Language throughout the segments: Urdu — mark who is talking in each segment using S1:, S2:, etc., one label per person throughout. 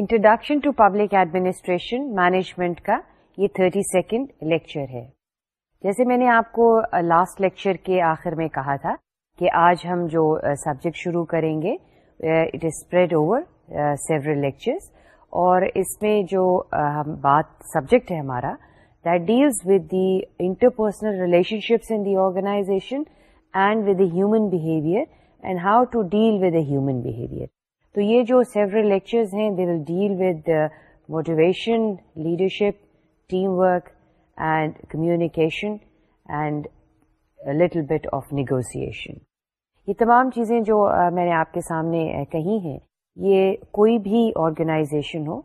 S1: Introduction to public administration management کا یہ تھرٹی سیکنڈ لیکچر ہے جیسے میں نے آپ کو لاسٹ لیکچر کے آخر میں کہا تھا کہ آج ہم جو سبجیکٹ شروع کریں گے it is spread over lectures اور اس میں جو ہم بات سبجیکٹ ہے ہمارا that deals with the interpersonal the organization and with the human behaviour and how to deal with human behaviour تو یہ جو سیورل لیکچرز ہیں they will deal with motivation leadership team work and communication and little bit of negotiation یہ تمام چیزیں جو میں نے آپ کے سامنے کہی ہیں یہ کوئی بھی آرگنائزیشن ہو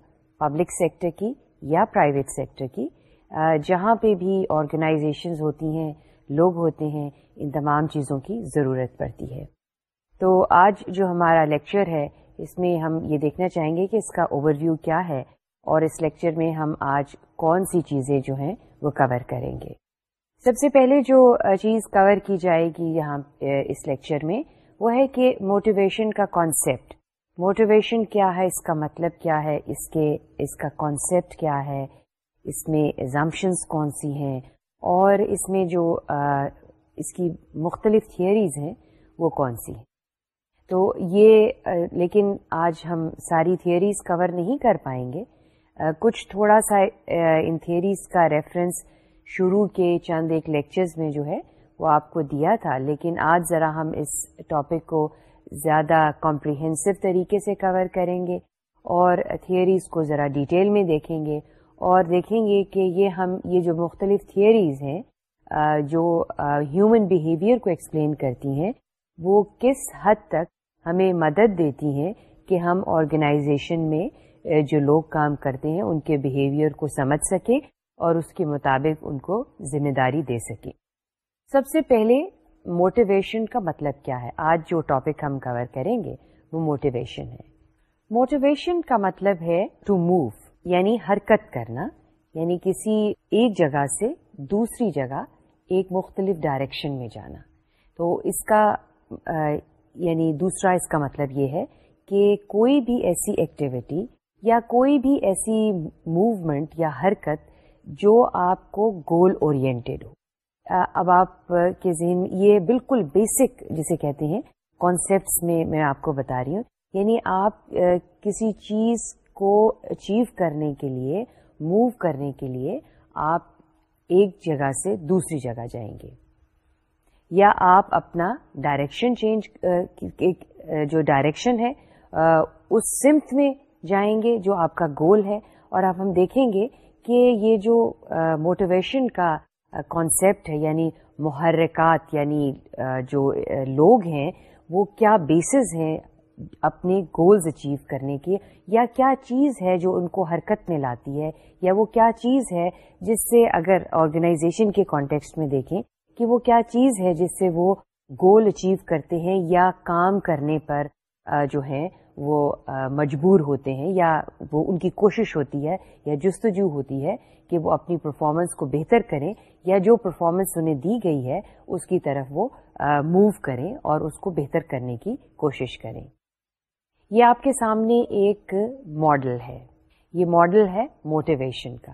S1: پبلک سیکٹر کی یا پرائیویٹ سیکٹر کی جہاں پہ بھی آرگنائزیشنز ہوتی ہیں لوگ ہوتے ہیں ان تمام چیزوں کی ضرورت پڑتی ہے تو آج جو ہمارا لیکچر ہے اس میں ہم یہ دیکھنا چاہیں گے کہ اس کا اوور ویو کیا ہے اور اس لیکچر میں ہم آج کون سی چیزیں جو ہیں وہ کور کریں گے سب سے پہلے جو چیز کور کی جائے گی یہاں اس لیکچر میں وہ ہے کہ موٹیویشن کا کانسیپٹ موٹیویشن کیا ہے اس کا مطلب کیا ہے اس کے اس کا کانسیپٹ کیا ہے اس میں ایگزامپشنس کون سی ہیں اور اس میں جو اس کی مختلف تھیئریز ہیں وہ کون سی ہیں تو یہ لیکن آج ہم ساری تھیوریز کور نہیں کر پائیں گے کچھ تھوڑا سا ان تھیوریز کا ریفرنس شروع کے چند ایک لیکچرز میں جو ہے وہ آپ کو دیا تھا لیکن آج ذرا ہم اس ٹاپک کو زیادہ کمپریہنسو طریقے سے کور کریں گے اور تھیوریز کو ذرا ڈیٹیل میں دیکھیں گے اور دیکھیں گے کہ یہ ہم یہ جو مختلف تھیوریز ہیں جو ہیومن بیہیویئر کو ایکسپلین کرتی ہیں وہ کس حد تک ہمیں مدد دیتی ہیں کہ ہم آرگنائزیشن میں جو لوگ کام کرتے ہیں ان کے بیہیویئر کو سمجھ سکیں اور اس کے مطابق ان کو ذمہ داری دے سکیں سب سے پہلے موٹیویشن کا مطلب کیا ہے آج جو ٹاپک ہم کور کریں گے وہ موٹیویشن ہے موٹیویشن کا مطلب ہے ٹو موو یعنی حرکت کرنا یعنی کسی ایک جگہ سے دوسری جگہ ایک مختلف ڈائریکشن میں جانا تو اس کا یعنی دوسرا اس کا مطلب یہ ہے کہ کوئی بھی ایسی ایکٹیویٹی یا کوئی بھی ایسی موومنٹ یا حرکت جو آپ کو گول اورینٹیڈ ہو اب آپ کے ذہن یہ بالکل بیسک جسے کہتے ہیں کانسیپٹس میں میں آپ کو بتا رہی ہوں یعنی آپ کسی چیز کو اچیو کرنے کے لیے موو کرنے کے لیے آپ ایک جگہ سے دوسری جگہ جائیں گے یا آپ اپنا ڈائریکشن چینج جو ڈائریکشن ہے اس سمت میں جائیں گے جو آپ کا گول ہے اور آپ ہم دیکھیں گے کہ یہ جو موٹیویشن کا کانسیپٹ ہے یعنی محرکات یعنی جو لوگ ہیں وہ کیا بیسز ہیں اپنے گولز اچیو کرنے کے یا کیا چیز ہے جو ان کو حرکت میں لاتی ہے یا وہ کیا چیز ہے جس سے اگر آرگنائزیشن کے کانٹیکسٹ میں دیکھیں کہ وہ کیا چیز ہے جس سے وہ گول اچیو کرتے ہیں یا کام کرنے پر جو ہیں وہ مجبور ہوتے ہیں یا وہ ان کی کوشش ہوتی ہے یا جستجو ہوتی ہے کہ وہ اپنی پرفارمنس کو بہتر کریں یا جو پرفارمنس انہیں دی گئی ہے اس کی طرف وہ موو کریں اور اس کو بہتر کرنے کی کوشش کریں یہ آپ کے سامنے ایک ماڈل ہے یہ ماڈل ہے موٹیویشن کا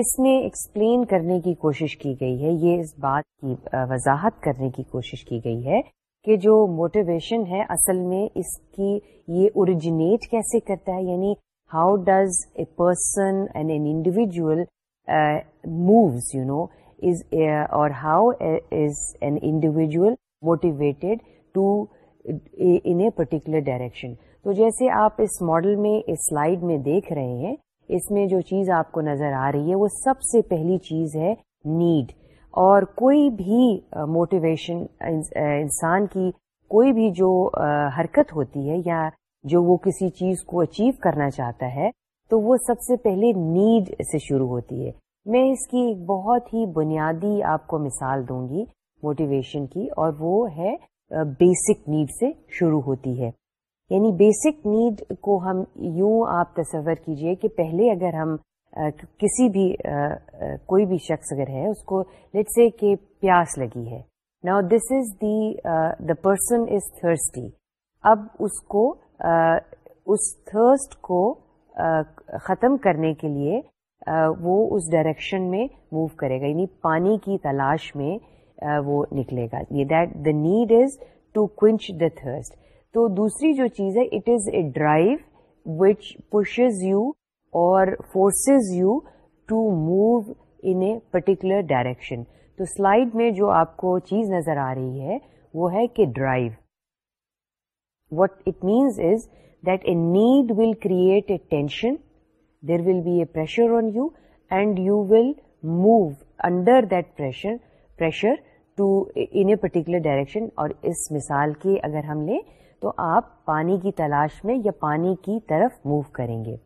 S1: اس میں ایکسپلین کرنے کی کوشش کی گئی ہے یہ اس بات کی وضاحت کرنے کی کوشش کی گئی ہے کہ جو موٹیویشن ہے اصل میں اس کی یہ اوریجنیٹ کیسے کرتا ہے یعنی how does a person and an individual moves you know is اور how is an individual motivated to in a particular direction تو جیسے آپ اس ماڈل میں اس سلائڈ میں دیکھ رہے ہیں اس میں جو چیز آپ کو نظر آ رہی ہے وہ سب سے پہلی چیز ہے نیڈ اور کوئی بھی موٹیویشن انسان کی کوئی بھی جو حرکت ہوتی ہے یا جو وہ کسی چیز کو اچیو کرنا چاہتا ہے تو وہ سب سے پہلے نیڈ سے شروع ہوتی ہے میں اس کی ایک بہت ہی بنیادی آپ کو مثال دوں گی موٹیویشن کی اور وہ ہے بیسک نیڈ سے شروع ہوتی ہے یعنی بیسک نیڈ کو ہم یوں آپ تصور کیجئے کہ پہلے اگر ہم کسی بھی کوئی بھی شخص اگر ہے اس کو لیٹ سے کہ پیاس لگی ہے نا this is the the person is thirsty اب اس کو اس تھرسٹ کو ختم کرنے کے لیے وہ اس ڈائریکشن میں موو کرے گا یعنی پانی کی تلاش میں وہ نکلے گا یہ that the need is to quench the thirst تو دوسری جو چیز ہے it is a drive which pushes you اور forces you to move in a particular direction تو سلائڈ میں جو آپ کو چیز نظر آ رہی ہے وہ ہے کہ drive what it means is that a need will create a tension there will be a pressure on you and you will move under that pressure pressure to in a particular direction اور اس مثال کے اگر ہم نے تو آپ پانی کی تلاش میں یا پانی کی طرف موو کریں گے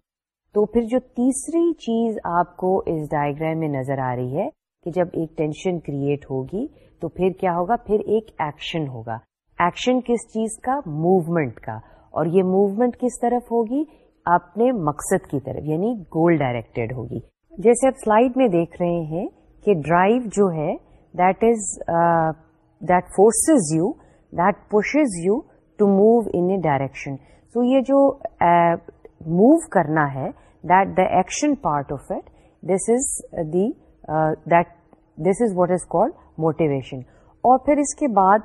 S1: تو پھر جو تیسری چیز آپ کو اس ڈائگرام میں نظر آ رہی ہے کہ جب ایک ٹینشن کریٹ ہوگی تو پھر کیا ہوگا پھر ایک ایکشن ہوگا ایکشن کس چیز کا موومنٹ کا اور یہ موومنٹ کس طرف ہوگی اپنے مقصد کی طرف یعنی گول ڈائریکٹڈ ہوگی جیسے آپ سلائڈ میں دیکھ رہے ہیں کہ ڈرائیو جو ہے that is that forces you that pushes you to move in a direction so یہ جو موو uh, کرنا ہے that the action part of it this is the that this is what is call motivation اور پھر اس کے بعد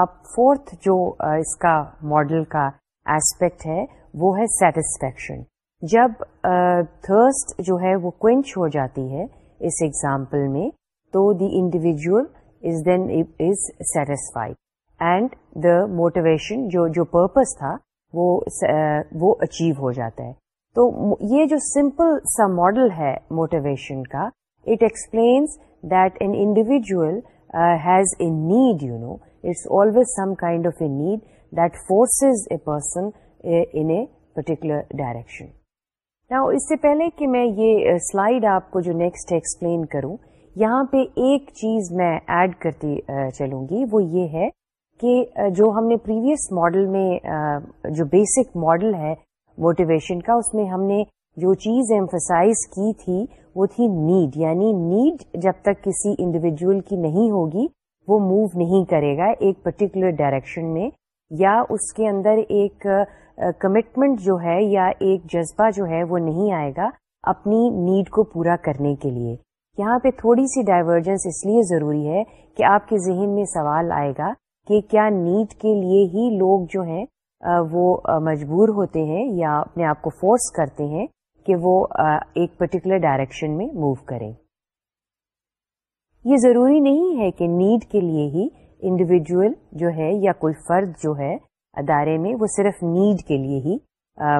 S1: آپ فورتھ جو uh, اس کا ماڈل کا ایسپیکٹ ہے وہ ہے سیٹسفیکشن جب تھرسٹ uh, جو ہے وہ کوئنچ ہو جاتی ہے اس ایگزامپل میں تو the individual is then is satisfied and the motivation جو جو پرپز تھا وہ وہ اچیو ہو جاتا ہے تو یہ جو سمپل سا ماڈل ہے موٹیویشن کا it explains that an individual has a need you know it's always some kind of a need that forces a person in a particular direction اس سے پہلے کہ میں یہ سلائڈ آپ کو جو نیکسٹ ایکسپلین کروں یہاں پہ ایک چیز میں ایڈ کرتی چلوں گی وہ یہ ہے کہ جو ہم نے پریویس ماڈل میں جو بیسک ماڈل ہے موٹیویشن کا اس میں ہم نے جو چیز ایمفسائز کی تھی وہ تھی نیڈ یعنی نیڈ جب تک کسی انڈیویجل کی نہیں ہوگی وہ موو نہیں کرے گا ایک پرٹیکولر ڈائریکشن میں یا اس کے اندر ایک کمٹمنٹ جو ہے یا ایک جذبہ جو ہے وہ نہیں آئے گا اپنی نیڈ کو پورا کرنے کے لیے یہاں پہ تھوڑی سی ڈائیورجنس اس لیے ضروری ہے کہ آپ کے ذہن میں سوال آئے گا کہ کیا نیڈ کے لیے ہی لوگ جو ہیں وہ مجبور ہوتے ہیں یا اپنے آپ کو فورس کرتے ہیں کہ وہ ایک پرٹیکولر ڈائریکشن میں موو کریں یہ ضروری نہیں ہے کہ نیڈ کے لیے ہی انڈیویجول جو ہے یا کوئی فرد جو ہے ادارے میں وہ صرف نیڈ کے لیے ہی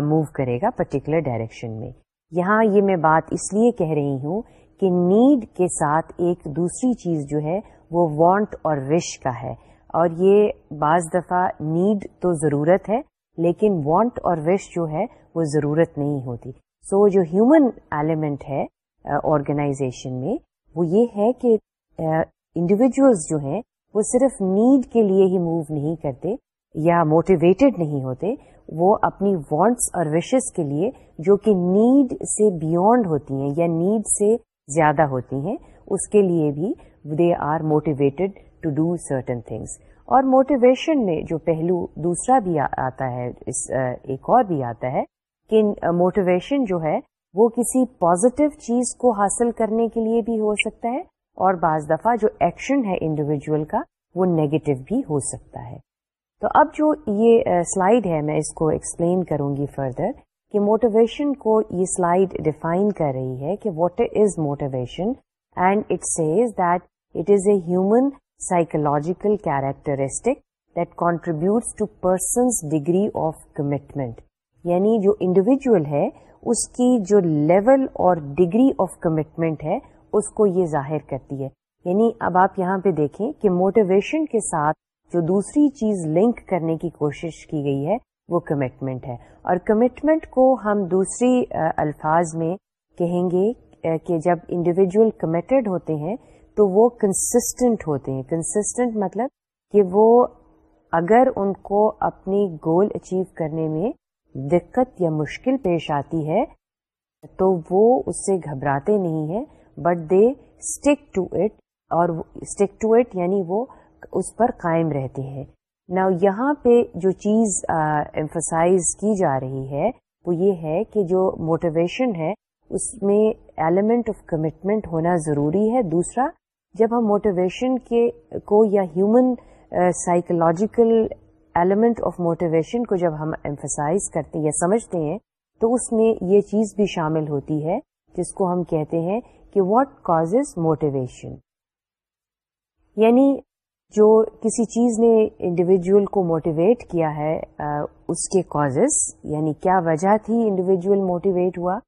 S1: موو کرے گا پرٹیکولر ڈائریکشن میں یہاں یہ میں بات اس لیے کہہ رہی ہوں کہ نیڈ کے ساتھ ایک دوسری چیز جو ہے وہ وانٹ اور رش کا ہے اور یہ بعض دفعہ نیڈ تو ضرورت ہے لیکن وانٹ اور وش جو ہے وہ ضرورت نہیں ہوتی سو so, جو ہیومن ایلیمنٹ ہے آرگنائزیشن uh, میں وہ یہ ہے کہ انڈیویجولس uh, جو ہیں وہ صرف نیڈ کے لیے ہی موو نہیں کرتے یا موٹیویٹیڈ نہیں ہوتے وہ اپنی وانٹس اور وشز کے لیے جو کہ نیڈ سے بیونڈ ہوتی ہیں یا نیڈ سے زیادہ ہوتی ہیں اس کے لیے بھی they are motivated to do certain things اور موٹیویشن میں جو پہلو دوسرا بھی آتا ہے اس ایک اور بھی آتا ہے کہ موٹیویشن جو ہے وہ کسی پازیٹیو چیز کو حاصل کرنے کے لیے بھی ہو سکتا ہے اور بعض دفعہ جو ایکشن ہے انڈیویجول کا وہ نیگیٹو بھی ہو سکتا ہے تو اب جو یہ سلائیڈ ہے میں اس کو ایکسپلین کروں گی فردر کہ موٹیویشن کو یہ سلائڈ ڈیفائن کر رہی ہے کہ what is motivation and it says that it is a human characteristic characteristic contributes to person's degree of commitment یعنی جو انڈیویجل ہے اس کی جو لیول اور ڈگری آف کمٹمنٹ ہے اس کو یہ ظاہر کرتی ہے یعنی اب آپ یہاں پہ دیکھیں کہ موٹیویشن کے ساتھ جو دوسری چیز لنک کرنے کی کوشش کی گئی ہے وہ کمٹمنٹ ہے اور کمٹمنٹ کو ہم دوسری الفاظ میں کہیں گے کہ جب انڈیویجول کمیٹڈ ہوتے ہیں تو وہ کنسسٹنٹ ہوتے ہیں کنسسٹنٹ مطلب کہ وہ اگر ان کو اپنی گول اچیو کرنے میں دقت یا مشکل پیش آتی ہے تو وہ اس سے گھبراتے نہیں ہیں but they stick to it اور اسٹک ٹو اٹ یعنی وہ اس پر قائم رہتے ہیں نا یہاں پہ جو چیز امفسائز کی جا رہی ہے وہ یہ ہے کہ جو موٹیویشن ہے اس میں ایلیمنٹ آف کمٹمنٹ ہونا ضروری ہے دوسرا جب ہم موٹیویشن کے کو یا human psychological element of motivation کو جب ہم ایمفسائز کرتے یا سمجھتے ہیں تو اس میں یہ چیز بھی شامل ہوتی ہے جس کو ہم کہتے ہیں کہ واٹ کاز موٹیویشن یعنی جو کسی چیز نے انڈیویجول کو موٹیویٹ کیا ہے uh, اس کے کاز یعنی کیا وجہ تھی انڈیویجول موٹیویٹ ہوا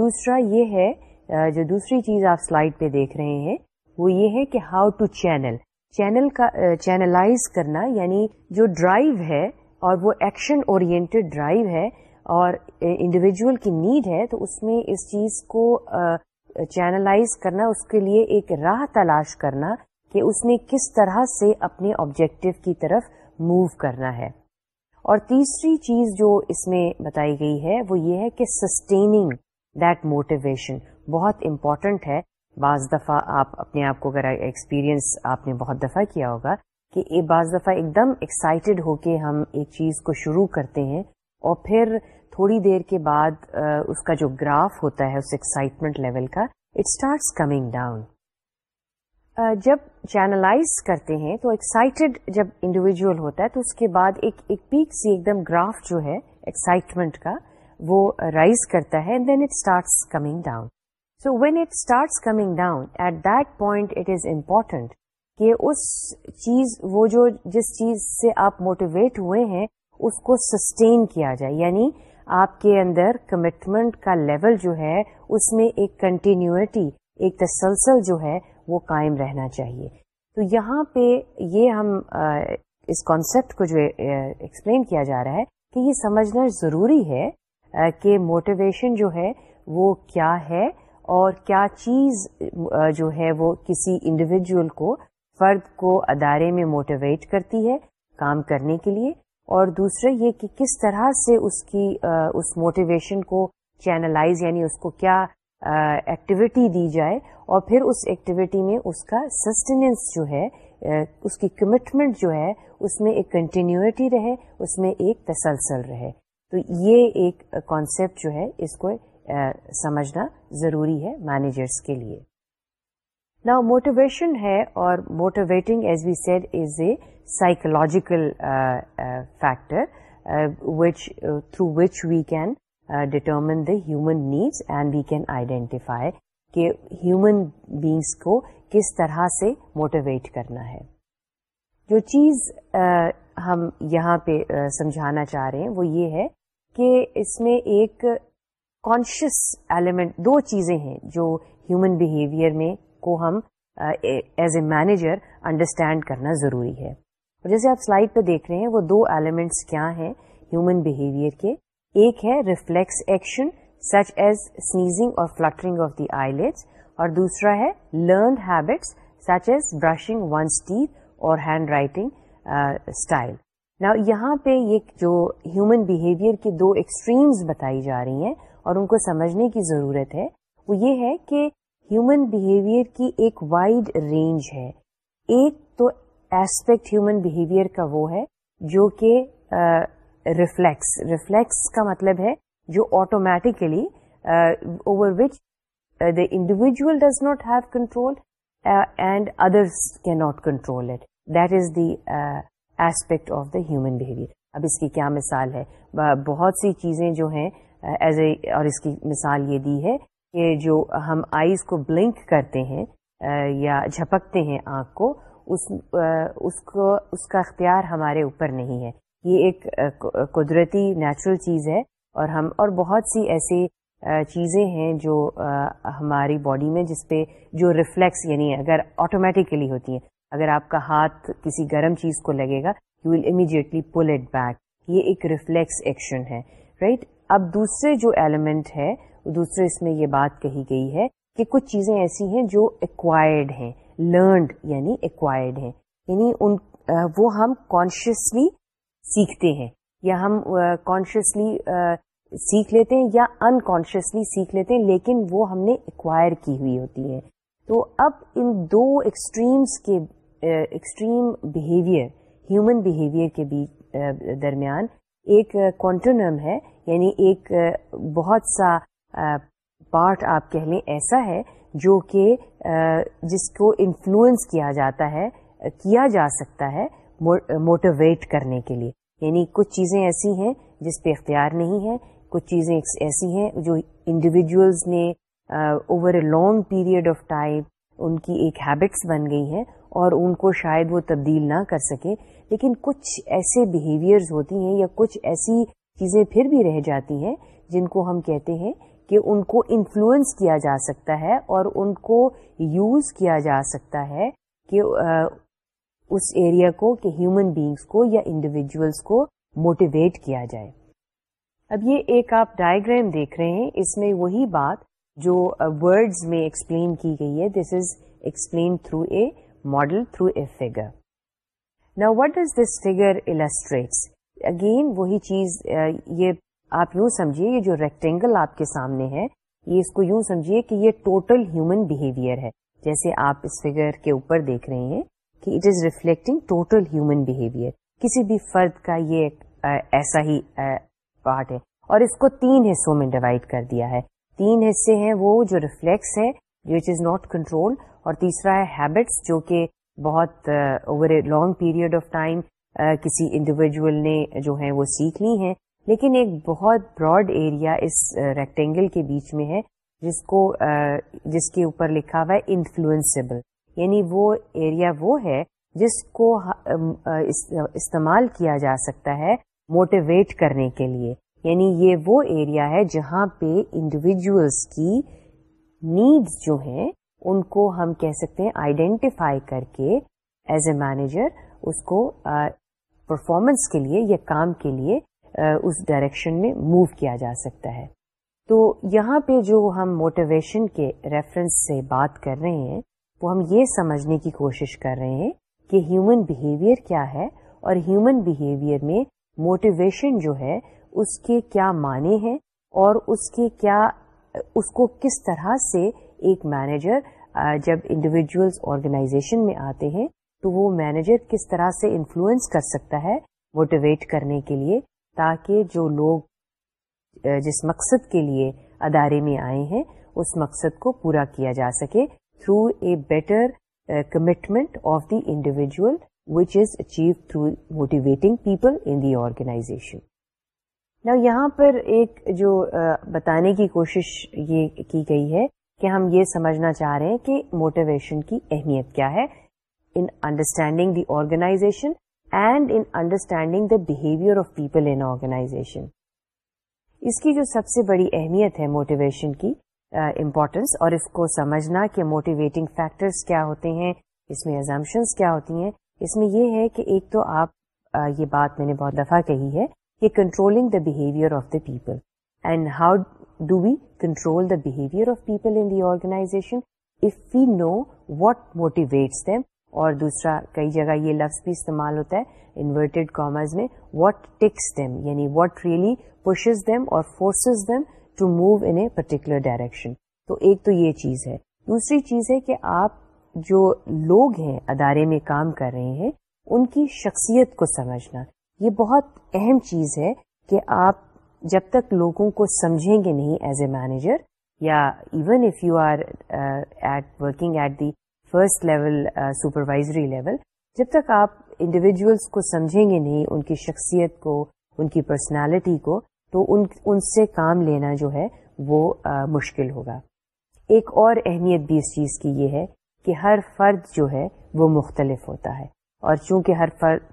S1: دوسرا یہ ہے uh, جو دوسری چیز آپ سلائڈ پہ دیکھ رہے ہیں وہ یہ ہے کہ ہاؤ ٹو چینل چینل کا چینلائز eh, کرنا یعنی جو ڈرائیو ہے اور وہ ایکشن اورینٹیڈ ڈرائیو ہے اور انڈیویجول eh, کی نیڈ ہے تو اس میں اس چیز کو چینلائز eh, کرنا اس کے لیے ایک راہ تلاش کرنا کہ اس نے کس طرح سے اپنے آبجیکٹو کی طرف موو کرنا ہے اور تیسری چیز جو اس میں بتائی گئی ہے وہ یہ ہے کہ سسٹیننگ دیٹ موٹیویشن بہت امپورٹنٹ ہے بعض دفعہ آپ اپنے آپ کو اگر ایکسپیرئنس آپ نے بہت دفعہ کیا ہوگا کہ بعض دفعہ ایک دم ایکسائٹیڈ ہو کے ہم ایک چیز کو شروع کرتے ہیں اور پھر تھوڑی دیر کے بعد اس کا جو گراف ہوتا ہے اس ایکسائٹمنٹ لیول کا اٹ اسٹارٹس کمنگ ڈاؤن جب چینلائز کرتے ہیں تو ایکسائٹیڈ جب انڈیویجل ہوتا ہے تو اس کے بعد ایک ایک پیک سی ایک دم گراف جو ہے ایکسائٹمنٹ کا وہ رائز کرتا ہے then it starts coming down so when it starts coming down at that point it is important کہ اس چیز وہ جو جس چیز سے آپ موٹیویٹ ہوئے ہیں اس کو سسٹین کیا جائے یعنی آپ کے اندر کمٹمنٹ کا لیول جو ہے اس میں ایک کنٹینیوٹی ایک تسلسل جو ہے وہ قائم رہنا چاہیے تو یہاں پہ یہ ہم اس کانسیپٹ کو جو ایکسپلین کیا جا رہا ہے کہ یہ سمجھنا ضروری ہے کہ موٹیویشن جو ہے وہ کیا ہے اور کیا چیز جو ہے وہ کسی انڈیویجول کو فرد کو ادارے میں موٹیویٹ کرتی ہے کام کرنے کے لیے اور دوسرے یہ کہ کس طرح سے اس کی اس موٹیویشن کو چینلائز یعنی اس کو کیا ایکٹیویٹی دی جائے اور پھر اس ایکٹیویٹی میں اس کا سسٹیننس جو ہے اس کی کمٹمنٹ جو ہے اس میں ایک کنٹینیوٹی رہے اس میں ایک تسلسل رہے تو یہ ایک کانسیپٹ جو ہے اس کو سمجھنا ضروری ہے مینیجرس کے لیے نا موٹیویشن ہے اور motivating as we said is a psychological factor which through which we can determine the human needs and we can identify کہ ہیومن بینگس کو کس طرح سے موٹیویٹ کرنا ہے جو چیز ہم یہاں پہ سمجھانا چاہ رہے ہیں وہ یہ ہے کہ اس میں ایک کانشیس ایلیمنٹ دو چیزیں ہیں جو ہیومن بہیویئر میں کو ہم ایز اے مینیجر انڈرسٹینڈ کرنا ضروری ہے اور جیسے آپ سلائڈ پہ دیکھ رہے ہیں وہ دو ایلیمنٹس کیا ہیں ہیومن بہیویئر کے ایک ہے reflex action such as sneezing اور filtering of the I let's اور دوسرا ہے learn habits such as brushing one step اور ہینڈ رائٹنگ اسٹائل یہاں پہ یہ جو ہیومن بہیویئر کی دو ایکسٹریمز بتائی جا رہی ہیں اور ان کو سمجھنے کی ضرورت ہے وہ یہ ہے کہ ہیومن بیہیویئر کی ایک وائڈ رینج ہے ایک تو ایسپیکٹ ہیومن بہیویئر کا وہ ہے جو کہ ریفلیکس ریفلیکس کا مطلب ہے جو automatically over which the individual does not have control and others کی not control it that is the aspect of the human اب اس کی کیا مثال ہے بہت سی چیزیں جو ہیں ایز uh, اے اور اس کی مثال یہ دی ہے کہ جو ہم آئیز کو بلنک کرتے ہیں uh, یا جھپکتے ہیں آنکھ کو اس uh, اس کو اس کا اختیار ہمارے اوپر نہیں ہے یہ ایک قدرتی نیچرل چیز ہے اور ہم اور بہت سی ایسی چیزیں ہیں جو ہماری باڈی میں جس پہ جو ریفلیکس یعنی اگر آٹومیٹیکلی ہوتی ہیں اگر آپ کا ہاتھ کسی گرم چیز کو لگے گا you will immediately pull it back یہ ایک ریفلیکس ایکشن ہے رائٹ اب دوسرے جو ایلیمنٹ ہے دوسرے اس میں یہ بات کہی گئی ہے کہ کچھ چیزیں ایسی ہیں جو ایکوائرڈ ہیں لرنڈ یعنی ایکوائرڈ ہیں یعنی ان وہ ہم کانشیسلی سیکھتے ہیں یا ہم کانشیسلی سیکھ لیتے ہیں یا ان کانشیسلی سیکھ لیتے ہیں لیکن وہ ہم نے ایکوائر کی ہوئی ہوتی ہے تو اب ان دو ایکسٹریمس کے ایکسٹریم بہیویئر ہیومن بیہیویئر کے بیچ درمیان ایک کونٹون ہے یعنی ایک بہت سا پارٹ آپ کہہ لیں ایسا ہے جو کہ جس کو انفلوئنس کیا جاتا ہے کیا جا سکتا ہے موٹیویٹ کرنے کے لیے یعنی کچھ چیزیں ایسی ہیں جس پہ اختیار نہیں ہے کچھ چیزیں ایسی ہیں جو انڈیویجولز نے over a long period of time ان کی ایک ہیبٹس بن گئی ہیں اور ان کو شاید وہ تبدیل نہ کر سکیں لیکن کچھ ایسے بیہیویئرز ہوتی ہیں یا کچھ ایسی چیزیں پھر بھی رہ جاتی ہیں جن کو ہم کہتے ہیں کہ ان کو انفلوئنس کیا جا سکتا ہے اور ان کو یوز کیا جا سکتا ہے کہ اس ایریا کو کہ ہیومن بینگس کو یا انڈیویجولس کو موٹیویٹ کیا جائے اب یہ ایک آپ ڈائگرام دیکھ رہے ہیں اس میں وہی بات جو ورڈز میں ایکسپلین کی گئی ہے this is explain through a model through a figure نا what is this figure illustrates again وہی چیز یہ آپ یوں سمجھیے یہ جو ریکٹینگل آپ کے سامنے ہے یہ اس کو یوں سمجھیے کہ یہ ٹوٹل ہیومن بہیویئر ہے جیسے آپ اس فگر کے اوپر دیکھ رہے ہیں کہ it is reflecting total human behaviour کسی بھی فرد کا یہ ایسا ہی پارٹ ہے اور اس کو تین حصوں میں ڈیوائڈ کر دیا ہے تین حصے ہیں وہ جو ریفلیکس ہے جو از ناٹ کنٹرول اور تیسرا ہے ہیبٹس جو کہ بہت over a long period of time کسی انڈیویجول نے جو ہے وہ سیکھ لی ہیں لیکن ایک بہت براڈ ایریا اس ریکٹینگل کے بیچ میں ہے جس کو جس کے اوپر لکھا ہوا ہے انفلوئنسبل یعنی وہ ایریا وہ ہے جس کو استعمال کیا جا سکتا ہے موٹیویٹ کرنے کے لیے یعنی یہ وہ ایریا ہے جہاں پہ انڈیویجولس کی نیڈس جو ہیں ان کو ہم کہہ سکتے ہیں آئیڈینٹیفائی کر کے ایز اے مینیجر اس کو پرفارمنس کے لیے یا کام کے لیے اس ڈائریکشن میں موو کیا جا سکتا ہے تو یہاں پہ جو ہم موٹیویشن کے ریفرنس سے بات کر رہے ہیں وہ ہم یہ سمجھنے کی کوشش کر رہے ہیں کہ ہیومن بیہیویئر کیا ہے اور ہیومن بہیویئر میں موٹیویشن جو ہے اس کے کیا معنی ہیں اور اس کے کیا اس کو کس طرح سے ایک مینیجر جب انڈیویجولس آرگنائزیشن میں آتے ہیں تو وہ مینیجر کس طرح سے انفلوئنس کر سکتا ہے موٹیویٹ کرنے کے لیے تاکہ جو لوگ جس مقصد کے لیے ادارے میں آئے ہیں اس مقصد کو پورا کیا جا سکے through a better commitment of the individual which is achieve through motivating people in the organization یہاں پر ایک جو بتانے کی کوشش یہ کی گئی ہے کہ ہم یہ سمجھنا چاہ رہے ہیں کہ موٹیویشن کی اہمیت کیا ہے in understanding the organization and in understanding the behavior of people in organization. اس کی جو سب سے بڑی اہمیت ہے موٹیویشن کی امپورٹینس uh, اور اس کو سمجھنا کہ موٹیویٹنگ فیکٹرز کیا ہوتے ہیں اس میں ازمپشنس کیا ہوتی ہیں اس میں یہ ہے کہ ایک تو آپ uh, یہ بات میں نے بہت دفعہ کہی ہے کہ controlling the behaviour of the people and how do we control the behaviour of people in the organization if we know what motivates them اور دوسرا کئی جگہ یہ لفظ بھی استعمال ہوتا ہے انورٹیڈ کامرز میں واٹ ٹیکس یعنی واٹ ریئلی پوشز دیم اور forces them to move in a particular direction تو ایک تو یہ چیز ہے دوسری چیز ہے کہ آپ جو لوگ ہیں ادارے میں کام کر رہے ہیں ان کی شخصیت کو سمجھنا یہ بہت اہم چیز ہے کہ آپ جب تک لوگوں کو سمجھیں گے نہیں ایز اے مینیجر یا even if you are at working at the first level supervisory level جب تک آپ انڈیویجولس کو سمجھیں گے نہیں ان کی شخصیت کو ان کی پرسنالٹی کو تو ان ان سے کام لینا جو ہے وہ مشکل ہوگا ایک اور اہمیت بھی اس چیز کی یہ ہے کہ ہر فرد جو ہے وہ مختلف ہوتا ہے اور چونکہ ہر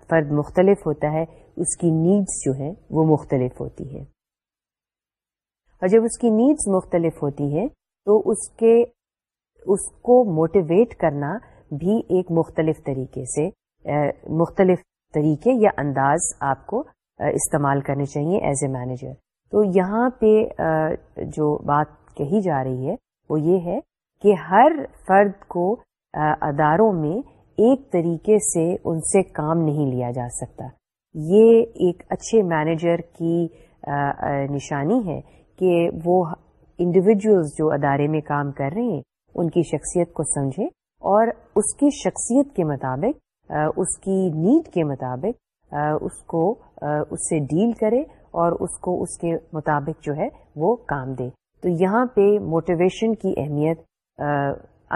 S1: فرد مختلف ہوتا ہے اس کی نیڈس جو ہے وہ مختلف ہوتی ہیں اور جب اس کی نیڈس مختلف ہوتی ہیں تو اس کے اس کو موٹیویٹ کرنا بھی ایک مختلف طریقے سے مختلف طریقے یا انداز آپ کو استعمال کرنے چاہیے ایز اے مینیجر تو یہاں پہ جو بات کہی جا رہی ہے وہ یہ ہے کہ ہر فرد کو اداروں میں ایک طریقے سے ان سے کام نہیں لیا جا سکتا یہ ایک اچھے مینیجر کی نشانی ہے کہ وہ انڈیویجولس جو ادارے میں کام کر رہے ہیں ان کی شخصیت کو سمجھیں اور اس کی شخصیت کے مطابق اس کی نیڈ کے مطابق اس کو اس سے ڈیل کرے اور اس کو اس کے مطابق جو ہے وہ کام دے تو یہاں پہ موٹیویشن کی اہمیت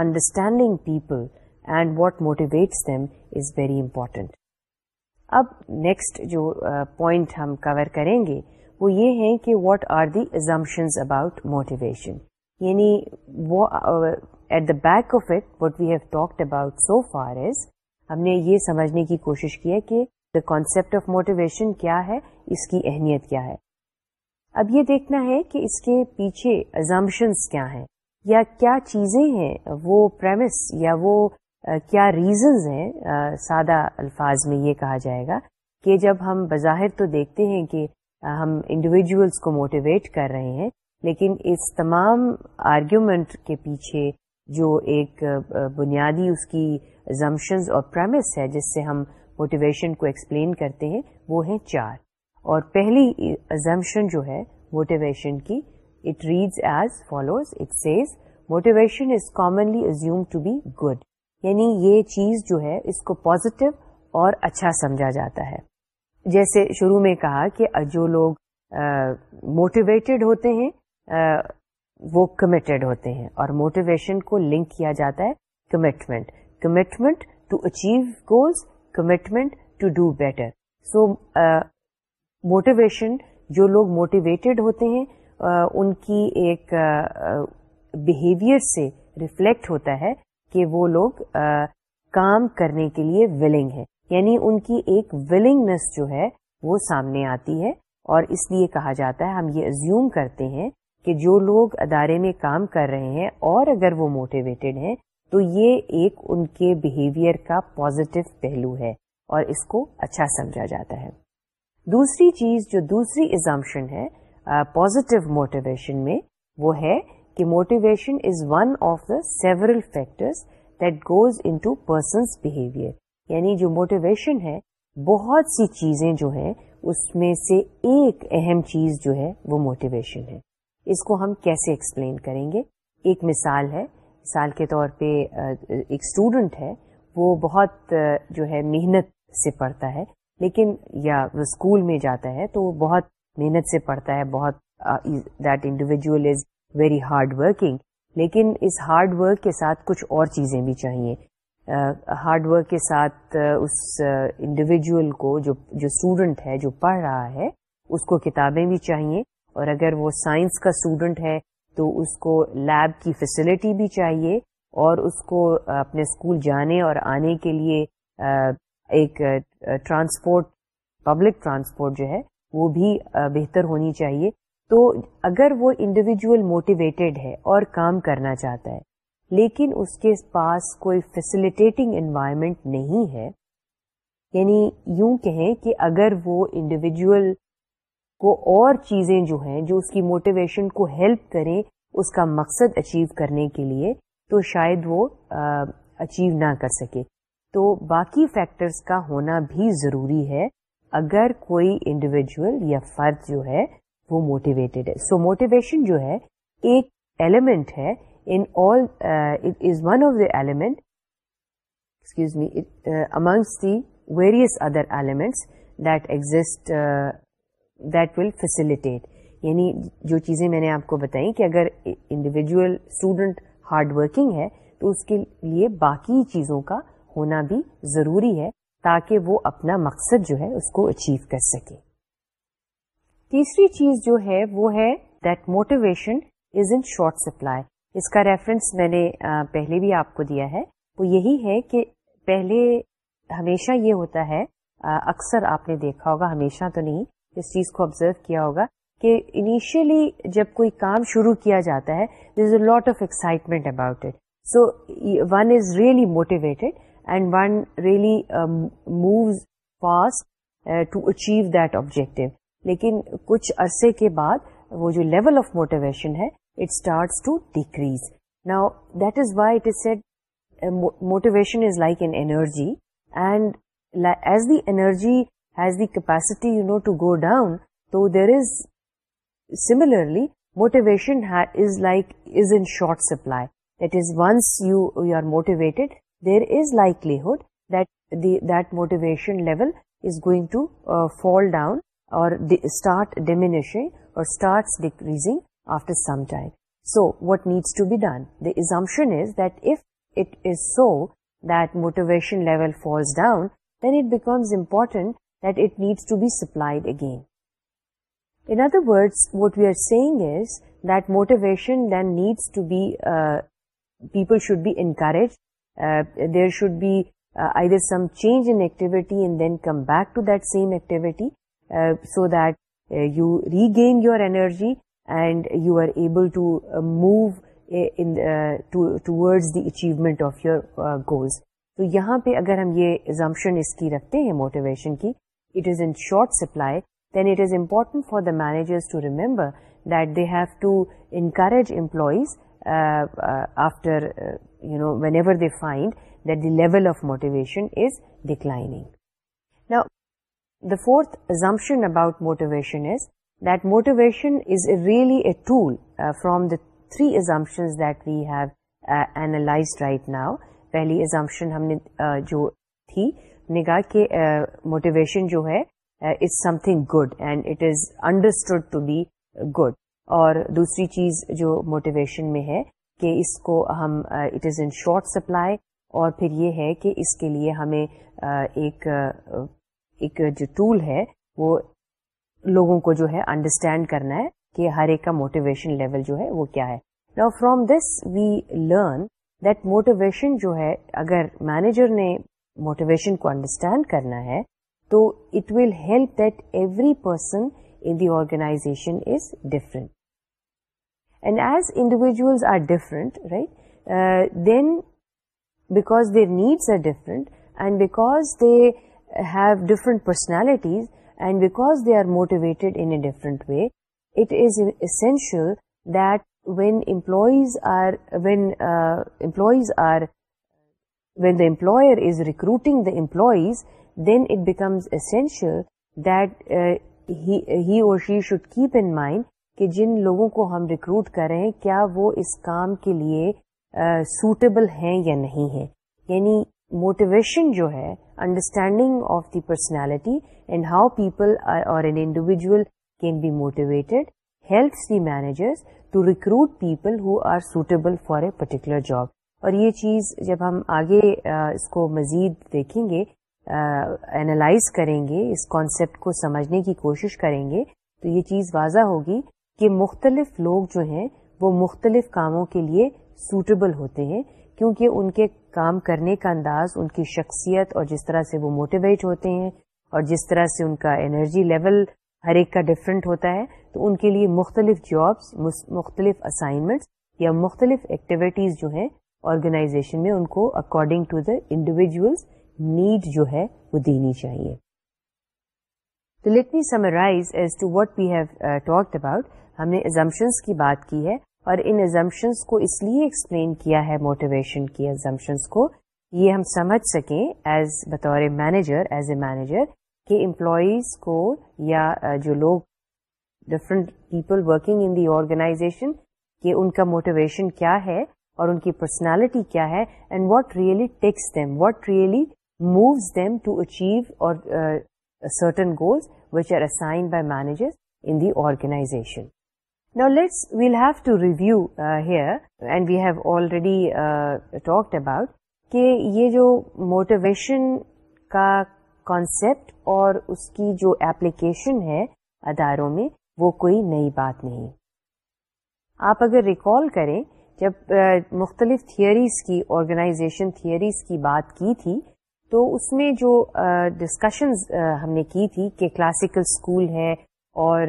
S1: understanding people and what motivates them is very important اب نیکسٹ جو پوائنٹ ہم کور کریں گے وہ یہ ہے کہ what are the assumptions about motivation یعنی at the back of it what we have talked about so far is ہم نے یہ سمجھنے کی کوشش کی ہے کہ دا کانسیپٹ آف موٹیویشن کیا ہے اس کی اہمیت کیا ہے اب یہ دیکھنا ہے کہ اس کے پیچھے ازمپشنس کیا ہیں یا کیا چیزیں ہیں وہ پریمس یا وہ uh, کیا ریزنز ہیں uh, سادہ الفاظ میں یہ کہا جائے گا کہ جب ہم بظاہر تو دیکھتے ہیں کہ uh, ہم انڈیویجولس کو موٹیویٹ کر رہے ہیں لیکن اس تمام آرگیومنٹ کے پیچھے جو ایک بنیادی اس کی زمشنز اور پریمس ہے جس سے ہم موٹیویشن کو ایکسپلین کرتے ہیں وہ ہیں چار اور پہلی زمشن جو ہے موٹیویشن کی it reads as follows it says motivation is commonly assumed to be good یعنی یہ چیز جو ہے اس کو پازیٹو اور اچھا سمجھا جاتا ہے جیسے شروع میں کہا کہ جو لوگ موٹیویٹڈ ہوتے ہیں وہ کمیٹیڈ ہوتے ہیں اور موٹیویشن کو لنک کیا جاتا ہے commitment commitment to achieve goals commitment to do better so motivation جو لوگ موٹیویٹیڈ ہوتے ہیں uh, ان کی ایک بیہیویئر سے ریفلیکٹ ہوتا ہے کہ وہ لوگ uh, کام کرنے کے لیے ولنگ ہے یعنی ان کی ایک ولنگنیس جو ہے وہ سامنے آتی ہے اور اس لیے کہا جاتا ہے ہم یہ ازیوم کرتے ہیں کہ جو لوگ ادارے میں کام کر رہے ہیں اور اگر وہ موٹیویٹیڈ ہیں تو یہ ایک ان کے بہیویئر کا پازیٹیو پہلو ہے اور اس کو اچھا سمجھا جاتا ہے دوسری چیز جو دوسری ازامشن ہے پازیٹیو موٹیویشن میں وہ ہے کہ motivation is one of the several factors that goes into person's behaviour یعنی جو موٹیویشن ہے بہت سی چیزیں جو ہیں اس میں سے ایک اہم چیز جو ہے وہ موٹیویشن ہے اس کو ہم کیسے ایکسپلین کریں گے ایک مثال ہے مثال کے طور پہ ایک اسٹوڈنٹ ہے وہ بہت جو ہے محنت سے پڑھتا ہے لیکن یا وہ اسکول میں جاتا ہے تو وہ بہت محنت سے پڑھتا ہے بہت that individual is very hard working لیکن اس ہارڈ ورک کے ساتھ کچھ اور چیزیں بھی چاہیے ہارڈ uh, ورک کے ساتھ uh, اس انڈیویجول کو جو جو اسٹوڈنٹ ہے جو پڑھ رہا ہے اس کو کتابیں بھی چاہیے اور اگر وہ سائنس کا اسٹوڈنٹ ہے تو اس کو لیب کی فیسلٹی بھی چاہیے اور اس کو اپنے اسکول جانے اور آنے کے لیے ایک ٹرانسپورٹ پبلک ٹرانسپورٹ جو ہے وہ بھی بہتر ہونی چاہیے تو اگر وہ انڈیویجول موٹیویٹیڈ ہے اور کام کرنا چاہتا ہے لیکن اس کے پاس کوئی فیسیلیٹیٹنگ انوائرمنٹ نہیں ہے یعنی یوں کہیں کہ اگر وہ انڈیویجول کو اور چیزیں جو ہیں جو اس کی موٹیویشن کو ہیلپ کریں اس کا مقصد اچیو کرنے کے لیے تو شاید وہ اچیو نہ کر سکے تو باقی فیکٹرز کا ہونا بھی ضروری ہے اگر کوئی انڈیویجول یا فرد جو ہے وہ موٹیویٹیڈ ہے سو موٹیویشن جو ہے ایک ایلیمنٹ ہے in all it is one of the element excuse me amongst the various other elements that exist that will facilitate یعنی جو چیزیں میں نے آپ کو بتائیں کہ اگر انڈیویجول اسٹوڈنٹ ہارڈ ورکنگ ہے تو اس کے لیے باقی چیزوں کا ہونا بھی ضروری ہے تاکہ وہ اپنا مقصد جو ہے اس کو اچیو کر سکے تیسری چیز جو ہے وہ ہے that motivation is in short supply اس کا ریفرنس میں نے پہلے بھی آپ کو دیا ہے وہ یہی ہے کہ پہلے ہمیشہ یہ ہوتا ہے اکثر آپ نے دیکھا ہوگا ہمیشہ تو نہیں اس چیز کو آبزرو کیا ہوگا کہ انیشیلی جب کوئی کام شروع کیا جاتا ہے there is a lot of excitement about it so one is really motivated and one really moves fast to achieve that objective لیکن کچھ عرصے کے بعد وہ جو لیول آف موٹیویشن ہے it starts to decrease now that is why it is said motivation is like an energy and as the energy has the capacity you know to go down short supplied there is likely that motivation to fall down اور دیر شم back to them activity so that you regain your energy and you are able to move to the achievement of your goals تو یہاں پہ اگر ہم یہ زمشن اس کی رکھتے ہیں موٹیویشن کی it is in short supply then it is important for the managers to remember that they have to encourage employees after they find that the level of motivation is declining the fourth assumption about motivation is that motivation is really a tool from the three assumptions that we have raised right now پہلی ازامپشن ہم نے جو تھی نگاہ کے کہ موٹیویشن جو ہے is something good and it is understood to be good اور دوسری چیز جو موٹیویشن میں ہے کہ اس کو ہم it is in short supply اور پھر یہ ہے کہ اس کے لیے ہمیں ایک جو ٹول ہے وہ لوگوں کو جو ہے انڈرسٹینڈ کرنا ہے کہ ہر ایک کا موٹیویشن لیول جو ہے وہ کیا ہے نا from this we learn that motivation جو ہے اگر مینیجر نے موٹیویشن کو انڈرسٹینڈ کرنا ہے تو it will help that every person in the organization is different and as individual are different right then because their needs are different and because they have different personalities and because they are motivated way it is essential that then employees employees are when the employer is recruiting the employees then it becomes uh, that he or she should keep in mind کہ جن لوگوں کو ہم ریکروٹ کر رہے ہیں کیا وہ اس کام کے لیے سوٹیبل uh, ہیں یا نہیں ہیں یعنی موٹیویشن جو ہے understanding of the personality and how people اور an individual can be motivated helps the managers to recruit people who are suitable for a particular job اور یہ چیز جب ہم آگے اس کو مزید دیکھیں گے انالائز کریں گے اس کانسیپٹ کو سمجھنے کی کوشش کریں گے تو یہ چیز واضح ہوگی کہ مختلف لوگ جو ہیں وہ مختلف کاموں کے لیے سوٹیبل ہوتے ہیں کیونکہ ان کے کام کرنے کا انداز ان کی شخصیت اور جس طرح سے وہ موٹیویٹ ہوتے ہیں اور جس طرح سے ان کا انرجی لیول ہر ایک کا ڈفرینٹ ہوتا ہے تو ان کے لیے مختلف جابس مختلف اسائنمنٹس یا مختلف ایکٹیویٹیز جو ہیں آرگنائزیشن میں ان کو according to the individual need جو ہے وہ دینی چاہیے تو let me summarise as to what we have talked about ہم نے ایزمپشنس کی بات کی ہے اور ان ایزمپشنس کو اس لیے ایکسپلین کیا ہے موٹیویشن کی ایزمپشنس کو یہ ہم سمجھ سکیں ایز بطور مینیجر ایز اے مینیجر کہ امپلائیز کو یا uh, جو لوگ different people working in the organization کہ ان کا موٹیویشن کیا ہے اور ان کی پرسنالٹی کیا ہے and what really takes them what really moves them to achieve اور certain goals which are assign by manager in the organisation Now let's, we'll have to review uh, here and we have already uh, talked about کہ یہ جو motivation کا concept اور اس کی جو application ہے اداروں میں وہ کوئی نئی بات نہیں آپ اگر recall کریں جب مختلف تھیئریز کی آرگنائزیشن تھیئریز کی بات کی تھی تو اس میں جو ڈسکشنز ہم نے کی تھی کہ کلاسیکل اسکول ہے اور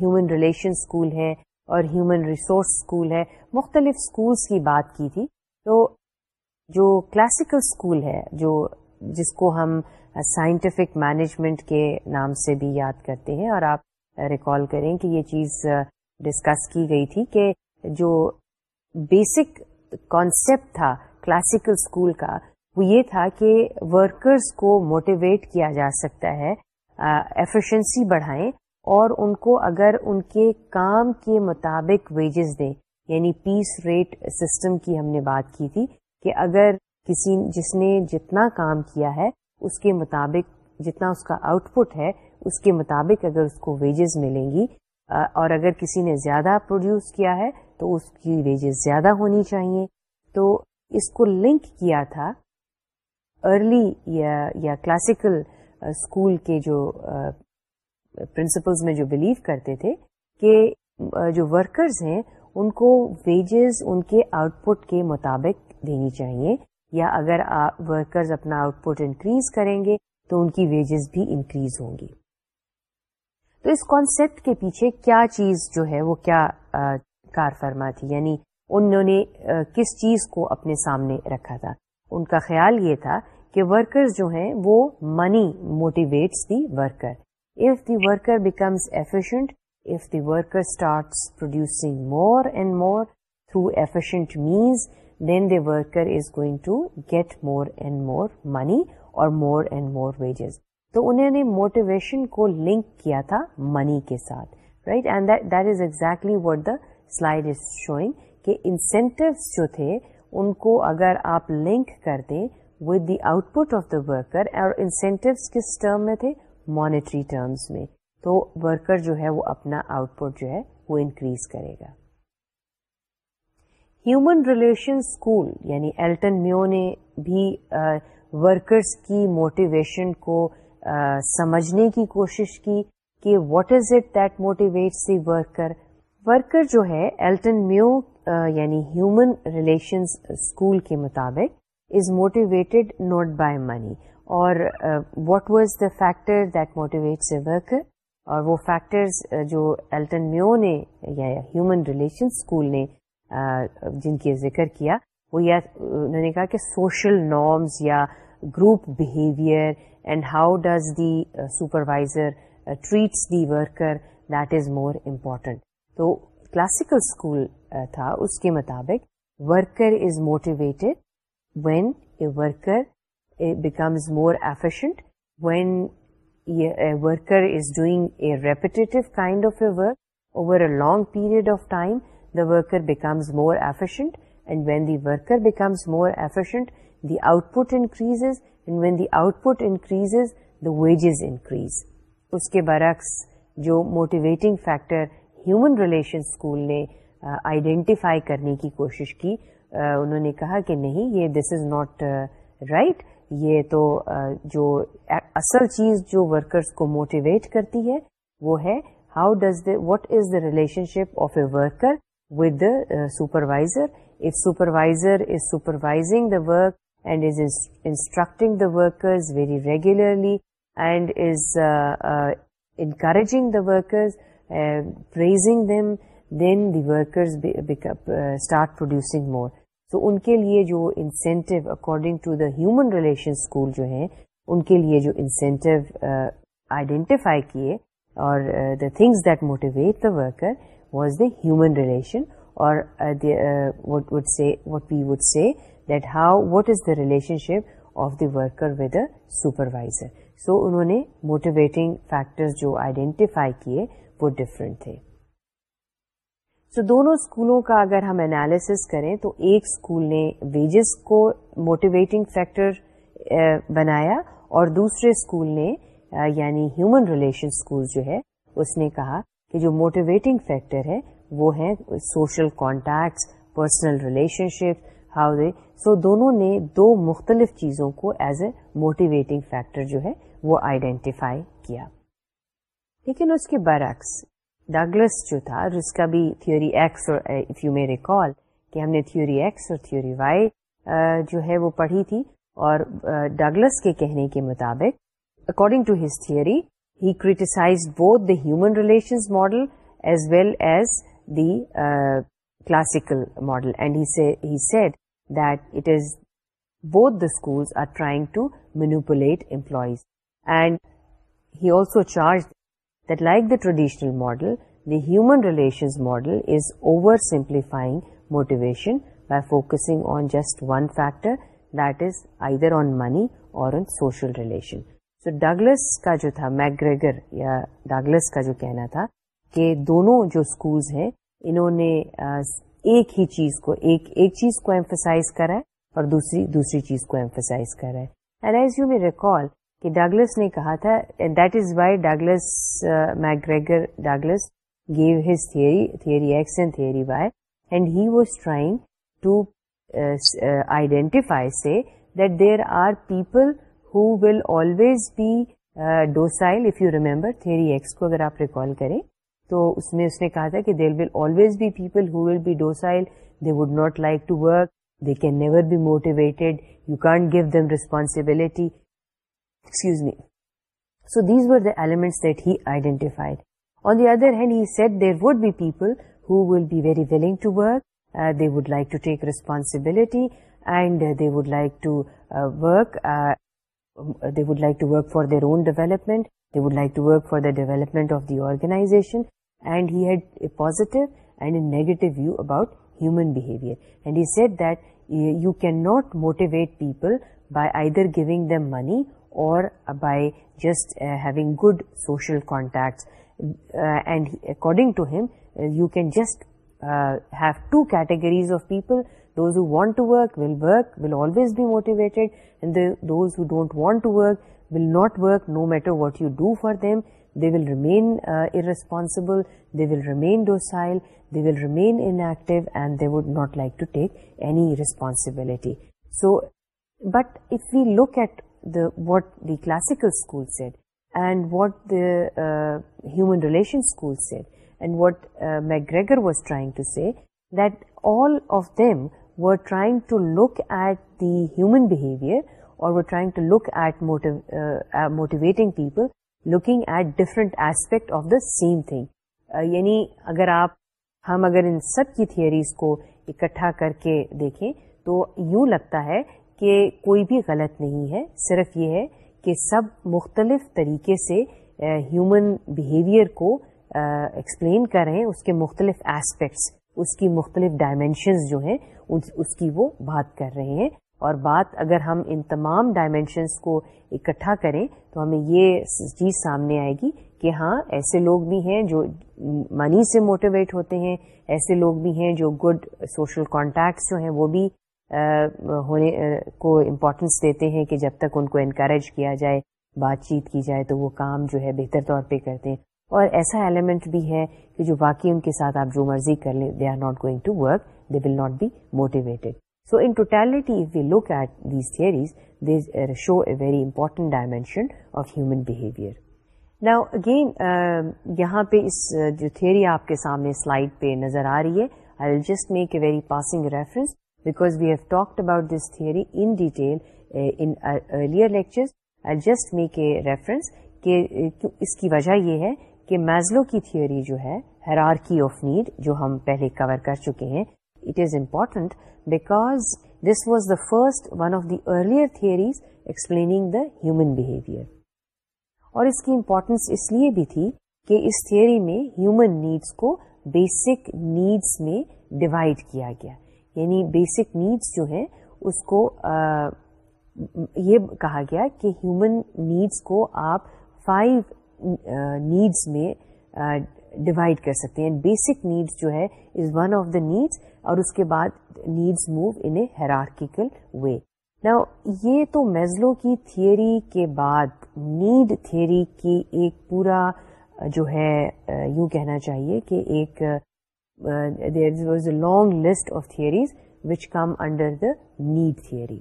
S1: ہیومن ریلیشن اسکول ہے اور ہیومن ریسورس اسکول ہے مختلف اسکولس کی بات کی تھی تو جو کلاسیکل اسکول ہے جو جس کو ہم سائنٹیفک مینجمنٹ کے نام سے بھی یاد کرتے ہیں اور آپ ریکال کریں کہ یہ چیز ڈسکس کی گئی تھی کہ جو بیسک کانسیپٹ تھا کلاسیکل اسکول کا وہ یہ تھا کہ ورکرز کو موٹیویٹ کیا جا سکتا ہے ایفیشنسی بڑھائیں اور ان کو اگر ان کے کام کے مطابق ویجز دیں یعنی پیس ریٹ سسٹم کی ہم نے بات کی تھی کہ اگر کسی جس نے جتنا کام کیا ہے اس کے مطابق جتنا اس کا آؤٹ پٹ ہے اس کے مطابق اگر اس کو ویجز ملیں گی اور اگر کسی نے زیادہ پروڈیوس کیا ہے تو اس کی ویجز زیادہ ہونی چاہیے تو اس کو لنک کیا تھا ارلی یا کلاسیکل اسکول کے جو پرنسپلز میں جو بلیو کرتے تھے کہ جو ورکرز ہیں ان کو ویجز ان کے آؤٹ پٹ کے مطابق دینی چاہیے یا اگر ورکرز اپنا آؤٹ پٹ انکریز کریں گے تو ان کی ویجز بھی انکریز ہوں گی تو اس کانسیپٹ کے پیچھے کیا چیز جو ہے وہ کیا کار فرما تھی یعنی انہوں نے کس چیز کو اپنے سامنے رکھا تھا ان کا خیال یہ تھا کہ ورکر جو ہیں وہ money motivates the worker if the worker becomes efficient if the worker start producing more and more through efficient means then the worker is going to get more and more money اور مور اینڈ مور ویجز تو انہوں نے موٹیویشن کو لنک کیا تھا منی کے ساتھ right and that is exactly what the slide is showing کہ انسینٹیوس جو تھے ان کو اگر آپ لنک کر دیں with the output of the worker اور انسینٹیوس کس ٹرم میں تھے مانیٹری ٹرمز میں تو ورکر جو ہے وہ اپنا آؤٹ پٹ جو ہے وہ انکریز کرے گا ہیومن ریلیشن اسکول یعنی ایلٹن میو نے بھی ورکرس uh, کی موٹیویشن کو سمجھنے کی کوشش کی کہ what is it that motivates worker worker جو ہے ایلٹن میو یعنی ہیومن ریلیشنز اسکول کے مطابق is motivated not by money اور what was the factor that motivates a worker اور وہ فیکٹرز جو ایلٹن میو نے یا ہیومن ریلیشن اسکول نے جن کی ذکر کیا وہ یا انہوں نے کہا کہ سوشل نارمز یا group behaviour and how does the supervisor treat the worker that is more important تو کلاسیکل اسکول تھا اس کے مطابق worker is motivated when a worker becomes more efficient when worker is doing a repetitive kind of work over a long period of time the worker becomes more efficient and when the worker becomes more efficient the output increase when the output increase the wages increase اس کے برعکس جو motivating factor human relation school نے آئیڈینٹیفائی کرنے کی کوشش کی انہوں نے کہا کہ نہیں یہ دس از ناٹ رائٹ یہ تو جو اصل چیز جو ورکرز کو موٹیویٹ کرتی ہے وہ ہے how does the what is the relationship of a worker with the supervisor if supervisor is supervising the work and is instructing the workers very regularly and encouraging the workers praising them then Diwas more so ان کے لیے جو incentive according to the human relation جو ہیں ان کے لیے جو انسینٹو آئیڈینٹیفائی کیے اور ہیومن ریلیشن اور relationship of the worker with supervisor so انہوں نے موٹیویٹنگ فیکٹر جو آئیڈینٹیفائی کیے وہ ڈفرینٹ تھے سو دونوں اسکولوں کا اگر ہم انالیسس کریں تو ایک اسکول نے ویجز کو موٹیویٹنگ فیکٹر بنایا اور دوسرے اسکول نے یعنی ہیومن ریلیشن اسکول جو ہے اس نے کہا کہ جو موٹیویٹنگ فیکٹر ہے وہ ہیں social contacts personal relationship how so دونوں نے دو مختلف چیزوں کو ایز اے موٹیویٹنگ فیکٹر جو ہے وہ آئیڈینٹیفائی کیا لیکن اس کے برعکس ڈاگلس جو تھا اس کا بھی تھیوری ایکس اور اف یو کہ ہم نے تھیوری ایکس اور تھیوری وائی جو ہے وہ پڑھی تھی اور ڈاگلس کے کہنے کے مطابق according to his theory he criticise both the human relations model as well as the classical model and he said schools are trying to manipulate employees and he also charge that like the traditional model the human relation model is over simplifying motivation by focusing on just one factor that is either on money اور ڈگلس کا جو تھا میک گریگر یا ڈگلس کا جو کہنا تھا کہ دونوں جو اسکولس ہیں انہوں نے ایک ہی چیز کو ایک ایک چیز کو ایمفسائز کرا ہے اور دوسری دوسری چیز کو ایمفیسائز کرا ہے اینڈ ایز یو ریکال کہ ڈاگلس نے کہا تھا that is why Douglas Gregor Douglas gave his theory X and theory Y and he was trying to identify say that there are people who will always be docile if you remember theory X کو اگر آپ ریکال کریں تو اس میں اس نے کہا تھا کہ there will always be people who will be docile they would not like to work they can never be motivated you can't give them responsibility excuse me so these the elements that he identified on the other hand he said there would be people who will be very willing to work they would like to take responsibility and they would like to work they would like to work for their own development they would like to work for the development of the organisation and he had a positive and a negative view about human behavior. And he said that eh, you cannot motivate people by either giving them money or uh, by just eh, having good social contacts. Eh, and according to him, you can just uh, have two categories of people. Those who want to work, will always be motivated, and those who don't want to work will not work no matter what you do for them. They will remain uh, irresponsible, they will remain docile, they will remain inactive, and they would not like to take any responsibility. So, but if we look at what the classical school said, and what the uh, human relations school said, and what uh, McGregor was trying to say, that all of them were trying to look at the human behavior, or were trying to look at motivating people looking at different aspect of the same thing یعنی اگر آپ ہم اگر ان سب کی تھیئریز کو اکٹھا کر کے دیکھیں تو یوں لگتا ہے کہ کوئی بھی غلط نہیں ہے صرف یہ ہے کہ سب مختلف طریقے سے ہیومن بیہیویئر کو ایکسپلین کر رہے ہیں اس کے مختلف ایسپیکٹس اس کی مختلف ڈائمینشنز جو ہیں اس کی وہ بات کر رہے ہیں اور بات اگر ہم ان تمام ڈائمینشنس کو اکٹھا کریں تو ہمیں یہ چیز سامنے آئے گی کہ ہاں ایسے لوگ بھی ہیں جو منی سے موٹیویٹ ہوتے ہیں ایسے لوگ بھی ہیں جو گڈ سوشل کانٹیکٹس جو ہیں وہ بھی ہونے کو امپورٹنس دیتے ہیں کہ جب تک ان کو انکریج کیا جائے بات چیت کی جائے تو وہ کام جو ہے بہتر طور پہ کرتے ہیں اور ایسا ایلیمنٹ بھی ہے کہ جو واقعی ان کے ساتھ آپ جو مرضی کر لیں they are not going to work they will not be motivated so in totality if we look at these theories these show a very important dimension of human again یہاں پہ اس جو تھیوری آپ کے سامنے سلائڈ پہ نظر آ رہی ہے I'd just make a very passing reference because we have talked about this theory in detail earlier lectures make a reference اس کی وجہ یہ ہے کہ میزلو کی تھیوری جو ہے ہیرارکی آف نیڈ جو ہم پہلے کور کر چکے ہیں it is important because this was the first one of the earlier theories explaining the human behaviour اور اس کی امپورٹینس اس لیے بھی تھی کہ اس تھیئری میں ہیومن نیڈس کو بیسک نیڈس میں ڈیوائڈ کیا گیا یعنی بیسک نیڈس جو ہیں اس کو یہ کہا گیا کہ ہیومن نیڈس کو آپ فائیو نیڈس میں ڈیوائڈ کر سکتے ہیں بیسک نیڈس جو ہے is one of the needs اور اس کے بعد needs move in a hierarchical way نا یہ تو میزلو کی تھیوری کے بعد نیڈ تھیئری کی ایک پورا جو ہے یوں کہنا چاہیے کہ ایک was a long list of theories which come under the need theory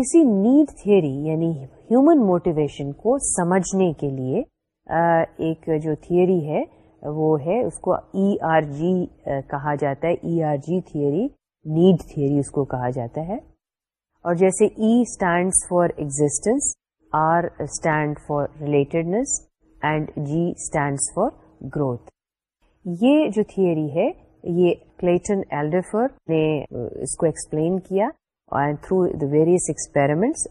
S1: اسی نیڈ تھیئری یعنی ہیومن موٹیویشن کو سمجھنے کے لیے ایک جو تھیوری ہے وہ ہے اس کو ای آر جی کہا جاتا ہے E R G theory need theory اس کو کہا جاتا ہے اور جیسے E stands for existence R stand for relatedness and G stands for growth یہ جو ہے یہ کلیٹن ایلڈیفر نے اس کو ایکسپلین کیا and through the various experiments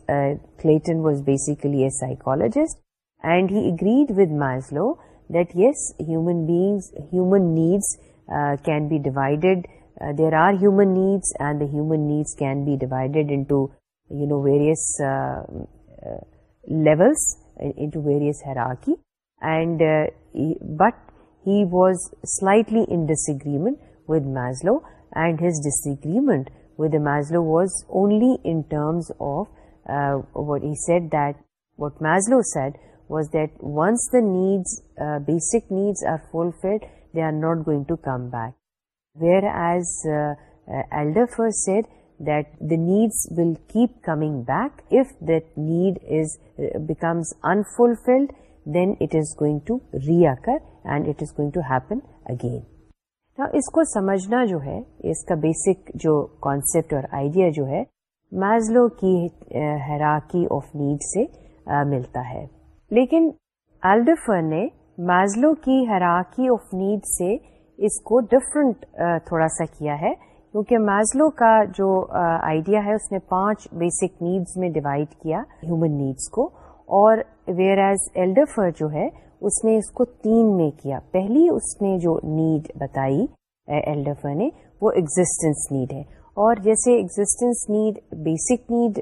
S1: Clayton was basically a psychologist And he agreed with Maslow that yes, human needs uh, can be divided. Uh, there are human needs, and the human needs can be divided into, various uh, levels, into various hierarchy. And but he was slightly in disagreement with Maslow, and his disagreement with the Maslow was only in terms of what Maslow said was that once the needs basic needs are fulfilled they are not going to come back whereas elder person that the need will keep coming back if that is becomes unfulfilled then it is going to recur and it is going to happen again تو اس کو سمجھنا جو ہے اس کا بیسک جو کانسپٹ اور آئیڈیا جو ہے مائزلو کی ہیراکی آف نیڈ سے ملتا ہے لیکن الڈفر نے مازلو کی ہراکی آف نیڈ سے اس کو ڈفرنٹ تھوڑا سا کیا ہے کیونکہ مازلو کا جو آئیڈیا ہے اس نے پانچ بیسک نیڈز میں ڈیوائڈ کیا ہیومن نیڈز کو اور ویئر ایز ایلڈفر جو ہے اس نے اس کو تین میں کیا پہلی اس نے جو نیڈ بتائی ایلڈفر نے وہ ایگزٹینس نیڈ ہے اور جیسے existence need basic need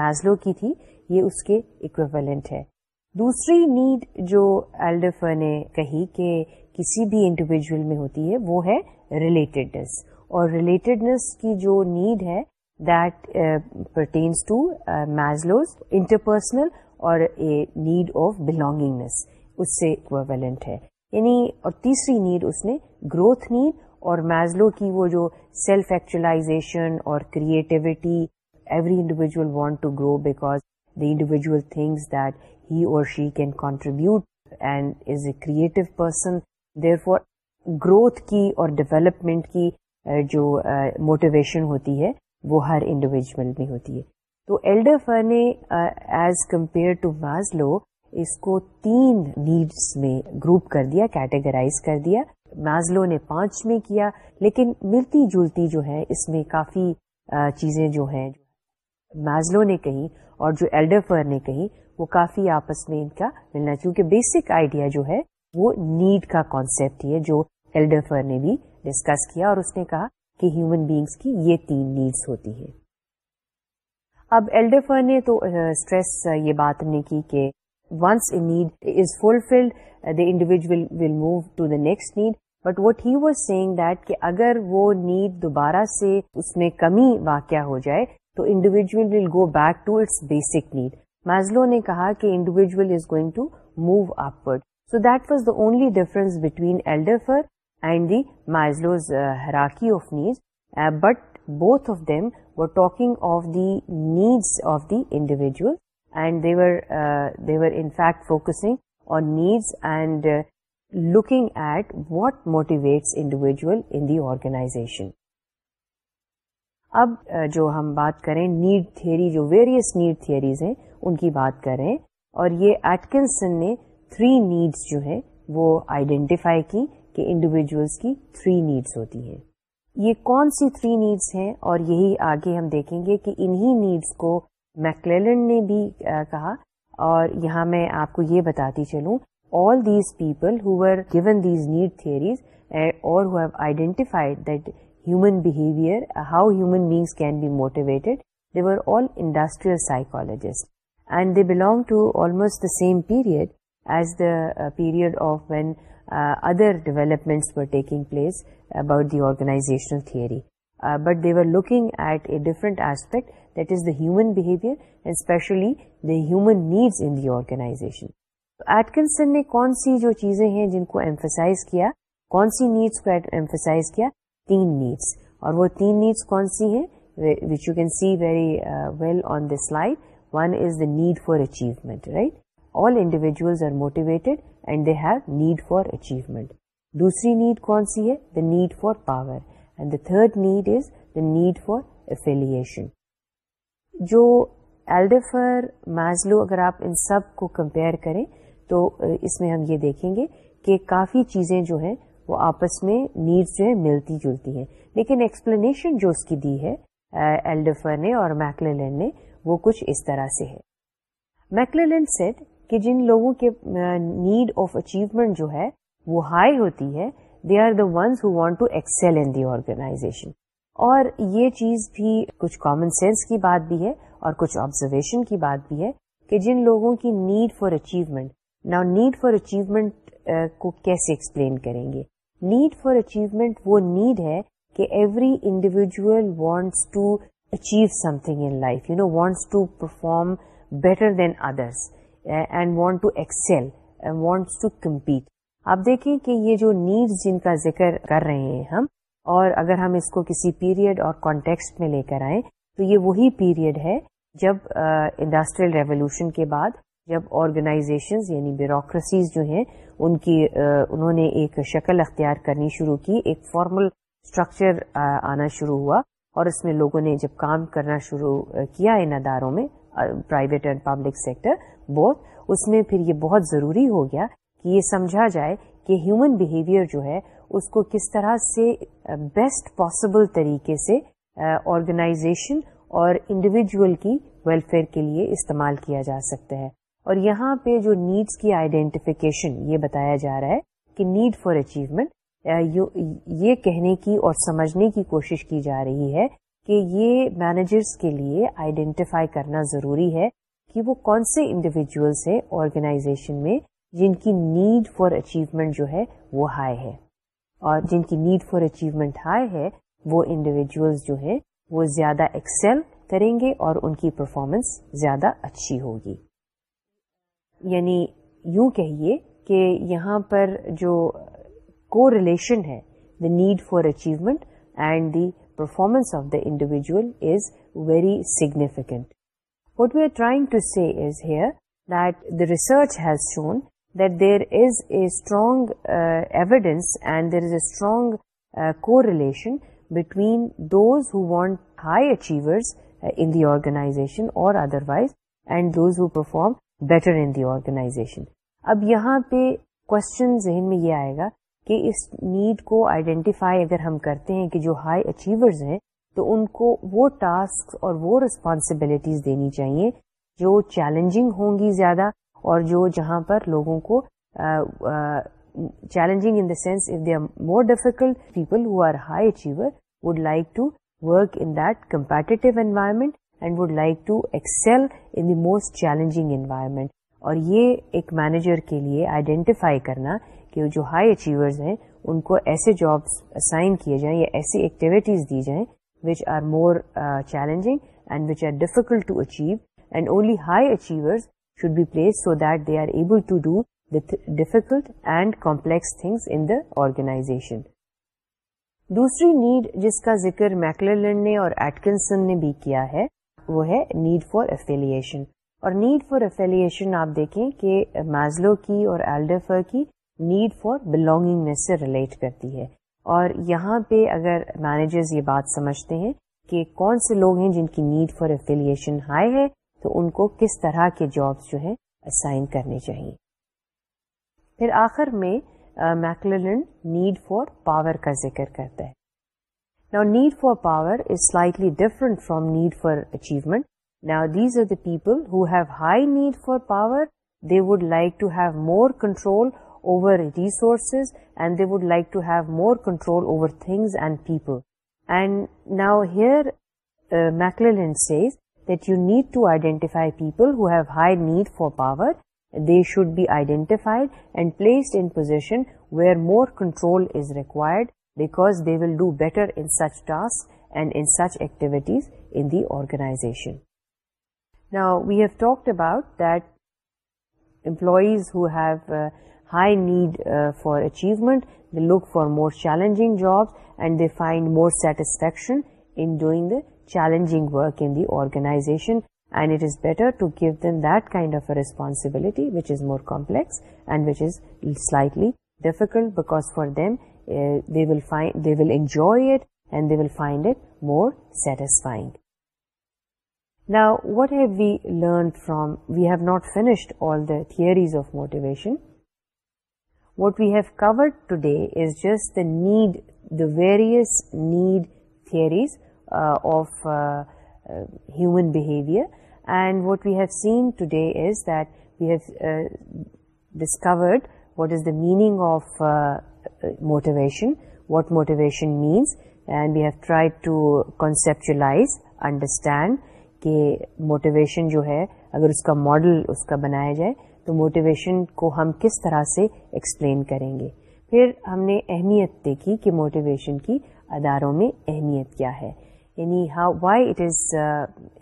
S1: Maslow کی تھی یہ اس کے اکویولنٹ ہے دوسری نیڈ جو نے کہی کہ کسی بھی انڈیویجل میں ہوتی ہے وہ ہے ریلیٹڈنس اور ریلیٹڈنس کی جو نیڈ ہے that pertains to Maslow's interpersonal اور نیڈ آف بلونگنگنیس اس سے اکویولنٹ ہے یعنی اور تیسری نیڈ اس نے گروتھ نیڈ اور میزلو کی وہ جو سیلف ایکچولاشن اور creativity every individual want to grow because individual individual things that he or she can contribute and a a creative person growth for growth کی اور ڈیولپمنٹ کی جو موٹیویشن ہوتی ہے وہ ہر individual میں ہوتی ہے تو ایلڈر فر نے ایز کمپیئر ٹو میزلو اس کو تین نیڈس میں گروپ کر دیا کیٹیگرائز کر دیا میزلو نے پانچ میں کیا لیکن ملتی جلتی جو ہے اس میں کافی uh, چیزیں جو ہیں جو نے کہیں اور جو ایلڈر فر نے کہی وہ کافی آپس میں ان کا ملنا چونکہ بیسک آئیڈیا جو ہے وہ نیڈ کا کانسیپٹ ہے جو ایلڈر فر نے بھی ڈسکس کیا اور اس نے کہا کہ ہیومن بینگس کی یہ تین نیڈس ہوتی ہیں اب ایلڈر فر نے تو اسٹریس یہ بات نے کی کہ once need is fulfilled the individual will move to the next need but what he saying that کہ اگر وہ نیڈ دوبارہ سے اس میں کمی واقع ہو جائے تو individual will go back to its basic need Maslow نے کہا کہ individual is going to move upward so that was the only difference between Alderfer and the Maslow's hierarchy of need but both of them were talking of the needs of the individual and they're they're in fact focusing on needs and looking at what motivates individual in the organization. اب جو ہم بات کریں نیڈ تھیوری جو ویریس نیڈ تھیوریز ہیں ان کی بات کریں اور یہ ایٹکنسن نے تھری نیڈس جو ہے وہ آئیڈینٹیفائی کی کہ انڈیویجولس کی تھری نیڈس ہوتی ہیں یہ کون سی تھری نیڈس ہیں اور یہی آگے ہم دیکھیں گے کہ انہی نیڈس کو میکلینڈ نے بھی کہا اور یہاں میں آپ کو یہ بتاتی چلوں all these people these need theories identified that human can be motivate they're all industrialists as the period of when other development place about the organisation but they're looking at a different aspect that is the human behaviour needs organisation Atkinson نے کون سی جو چیزیں ہیں جن کو ایمفیسائز کیا کون سی نیڈس کوائز کیا تین نیڈس اور وہ تین نیڈس کون سی ہیں which you can see very well on the one is need for achievement right all are motivated and they have need for achievement دوسری نیڈ کون سی ہے the need for power and the third need is the need for affiliation جو ایلڈیفر مازلو اگر آپ ان سب کو کمپیئر کریں تو uh, اس میں ہم یہ دیکھیں گے کہ کافی چیزیں جو ہیں وہ آپس میں نیڈ جو ہے ملتی جلتی ہیں لیکن ایکسپلینیشن جو اس کی دی ہے ایلڈفر نے اور میکلینڈ نے وہ کچھ اس طرح سے ہے میکلینڈ سیٹ کہ جن لوگوں کے نیڈ آف اچیومنٹ جو ہے وہ ہائی ہوتی ہے they are the ones who want to excel in the organisation اور یہ چیز بھی کچھ کامن سینس کی بات بھی ہے اور کچھ آبزرویشن کی بات بھی ہے کہ جن لوگوں کی نیڈ فار اچیومنٹ نا نیڈ فار اچیومنٹ کو کیسے ایکسپلین کریں گے نیڈ فار اچیومنٹ وہ نیڈ ہے کہ every individual wants to achieve something in life you know wants to perform better than others and want to excel wants to compete آپ دیکھیں کہ یہ جو نیڈز جن کا ذکر کر رہے ہیں ہم اور اگر ہم اس کو کسی پیریڈ اور کانٹیکس میں لے کر آئیں تو یہ وہی پیریڈ ہے جب انڈسٹریل uh, ریولیوشن کے بعد جب آرگنائزیشنز یعنی بیوروکریسیز جو ہیں ان کی انہوں نے ایک شکل اختیار کرنی شروع کی ایک فارمل اسٹرکچر آنا شروع ہوا اور اس میں لوگوں نے جب کام کرنا شروع کیا ان اداروں میں پرائیویٹ اینڈ پبلک سیکٹر بہت اس میں پھر یہ بہت ضروری ہو گیا کہ یہ سمجھا جائے کہ ہیومن بیہیویئر جو ہے اس کو کس طرح سے بیسٹ پاسبل طریقے سے آرگنائزیشن اور انڈیویجول کی ویلفیئر کے لیے استعمال کیا جا سکتا ہے اور یہاں پہ جو نیڈس کی آئیڈینٹیفیکیشن یہ بتایا جا رہا ہے کہ نیڈ فار اچیومنٹ یہ کہنے کی اور سمجھنے کی کوشش کی جا رہی ہے کہ یہ مینیجرس کے لیے آئیڈینٹیفائی کرنا ضروری ہے کہ وہ کون سے انڈیویجلس ہیں آرگنائزیشن میں جن کی نیڈ فار اچیومنٹ جو ہے وہ ہائی ہے اور جن کی نیڈ فار اچیومنٹ ہائی ہے وہ انڈیویجلس جو ہیں وہ زیادہ ایکسل کریں گے اور ان کی پرفارمنس زیادہ اچھی ہوگی یعنی یوں کہیے کہ یہاں پر جو کو ریلیشن ہے the need for achievement and the performance of the individual is very significant what we are trying to see is here that the research has shown that there is a strong evidence and there is a strong correlation between those who want high achievers in the organization اور otherwise and those who perform better in the organization اب یہاں پہ کوشچن ذہن میں یہ آئے گا کہ اس نیڈ کو آئیڈینٹیفائی اگر ہم کرتے ہیں کہ جو ہائی اچیورز ہیں تو ان کو وہ ٹاسک اور وہ رسپانسبلٹیز دینی چاہیے جو چیلنجنگ ہوں گی زیادہ اور جو جہاں پر لوگوں کو challenging in the sense of they are more difficult people who are high achiever would like to work in that competitive environment and would like to excel in the most challenging environment اور یہ ایک مینیجر کے لیے آئیڈینٹیفائی کرنا کہ جو ہائی اچیورز ہیں ان کو ایسے جابس اسائن کیے جائیں یا ایسی ایکٹیویٹیز دی جائیں which are more challenging and which are difficult to achieve and only high achiever should be place so that they are able to do difficult and complex things in the organization دوسری نیڈ جس کا ذکر میکلرلینڈ نے اور ایٹکنسن نے بھی کیا ہے وہ ہے نیڈ فار افیلیشن اور نیڈ فار افیلیشن آپ دیکھیں کہ میزلو کی اور ایلڈیفر کی نیڈ فار بلونگنگنیس سے ریلیٹ کرتی ہے اور یہاں پہ اگر مینیجرز یہ بات سمجھتے ہیں کہ کون سے لوگ ہیں جن کی نیڈ فار افیلیشن ہائی ہے تو ان کو کس طرح کے جابس جو ہیں اسائن کرنے چاہیے پھر آخر میں میکلن نیڈ فار پاور کا ذکر کرتا ہے Now, need for power is slightly different from need for achievement. Now, these are the people who have high need for power. They would like to have more control over resources, and they would like to have more control over things and people. And now here uh, McClellan says that you need to identify people who have high need for power. They should be identified and placed in position where more control is required because they will do better in such tasks and in such activities in the organization. Now, we have talked about that employees who have uh, high need uh, for achievement, they look for more challenging jobs and they find more satisfaction in doing the challenging work in the organization, and it is better to give them that kind of a responsibility which is more complex and which is slightly difficult, because for them uh, they will enjoy it and they will find it more satisfying. Now, what have we learned from? We have not finished all the theories of motivation. What we have covered today is just the need, the various need theories uh, of uh, human behavior. And what we have seen today is that we have discovered what is the meaning of motivation what motivation means and we have try to conceptualize understand کہ موٹیویشن جو ہے اگر اس کا ماڈل اس کا بنایا جائے تو موٹیویشن کو ہم کس طرح سے ایکسپلین کریں گے پھر ہم نے اہمیت دیکھی کہ موٹیویشن کی اداروں میں اہمیت کیا ہے یعنی how why it is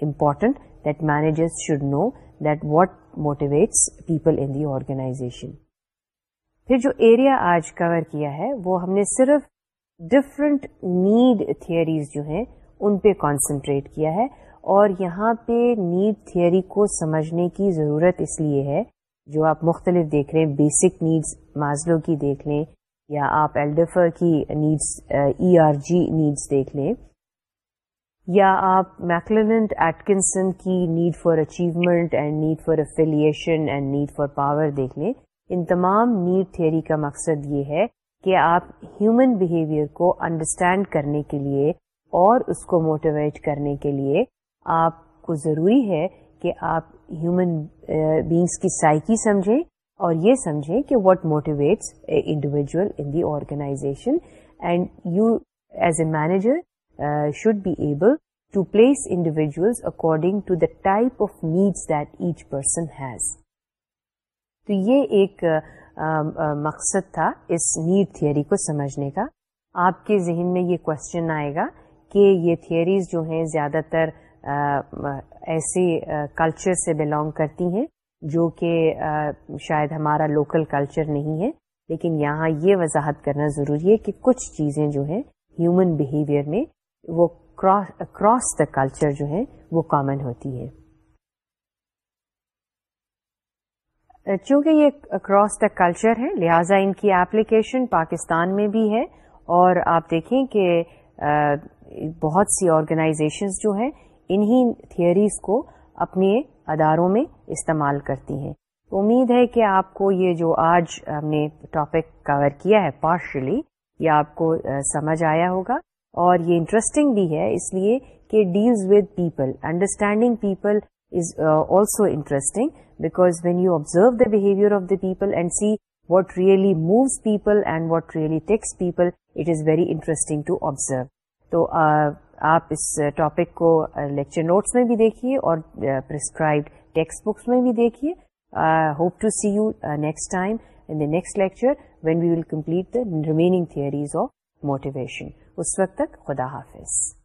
S1: important that manager should know that what motivates people in the organization پھر جو ایریا آج کور کیا ہے وہ ہم نے صرف ڈفرنٹ نیڈ تھیئریز جو ہیں ان پہ کانسنٹریٹ کیا ہے اور یہاں پہ نیڈ تھیئری کو سمجھنے کی ضرورت اس لیے ہے جو آپ مختلف دیکھ رہے ہیں بیسک نیڈز مازلو کی دیکھ لیں یا آپ ایلڈیفر کی needs E R G needs دیکھ لیں یا آپ میکلنٹ ایٹکنسن کی need for achievement and need for affiliation and need for power دیکھ لیں ان تمام نیڈ تھیوری کا مقصد یہ ہے کہ آپ ہیومن بیہیویئر کو انڈرسٹینڈ کرنے کے لیے اور اس کو موٹیویٹ کرنے کے لیے آپ کو ضروری ہے کہ آپ ہیومن بینگس کی سائیکی سمجھیں اور یہ سمجھیں کہ what motivates a individual in the organization and you as a manager should be able to place individuals according to the type of needs that each person has تو یہ ایک مقصد تھا اس نیڈ تھیئری کو سمجھنے کا آپ کے ذہن میں یہ کوشچن آئے گا کہ یہ تھیوریز جو ہیں زیادہ تر ایسے کلچر سے بلانگ کرتی ہیں جو کہ شاید ہمارا لوکل کلچر نہیں ہے لیکن یہاں یہ وضاحت کرنا ضروری ہے کہ کچھ چیزیں جو ہیں ہیومن بیہیویئر میں وہ کراس دا کلچر جو ہیں وہ کامن ہوتی ہے چونکہ یہ اکراس دا کلچر ہے لہٰذا ان کی ایپلیکیشن پاکستان میں بھی ہے اور آپ دیکھیں کہ بہت سی آرگنائزیشنز جو ہیں انہی تھیئریز کو اپنے اداروں میں استعمال کرتی ہیں امید ہے کہ آپ کو یہ جو آج ہم نے ٹاپک کور کیا ہے پارشلی یہ آپ کو سمجھ آیا ہوگا اور یہ انٹرسٹنگ بھی ہے اس لیے کہ deals with people understanding people is also interesting because when you observe the behaviour of the people and see what really moves people and what really it is very interesting to observe تو آپ اس ٹاپک uh, کو لیکچر uh, نوٹس میں بھی دیکھیے اور پرسکرائبڈ ٹیکسٹ بکس میں بھی دیکھیے hope to see you next next lecture when we will complete remaining theories of motivation اس وقت تک خدا حافظ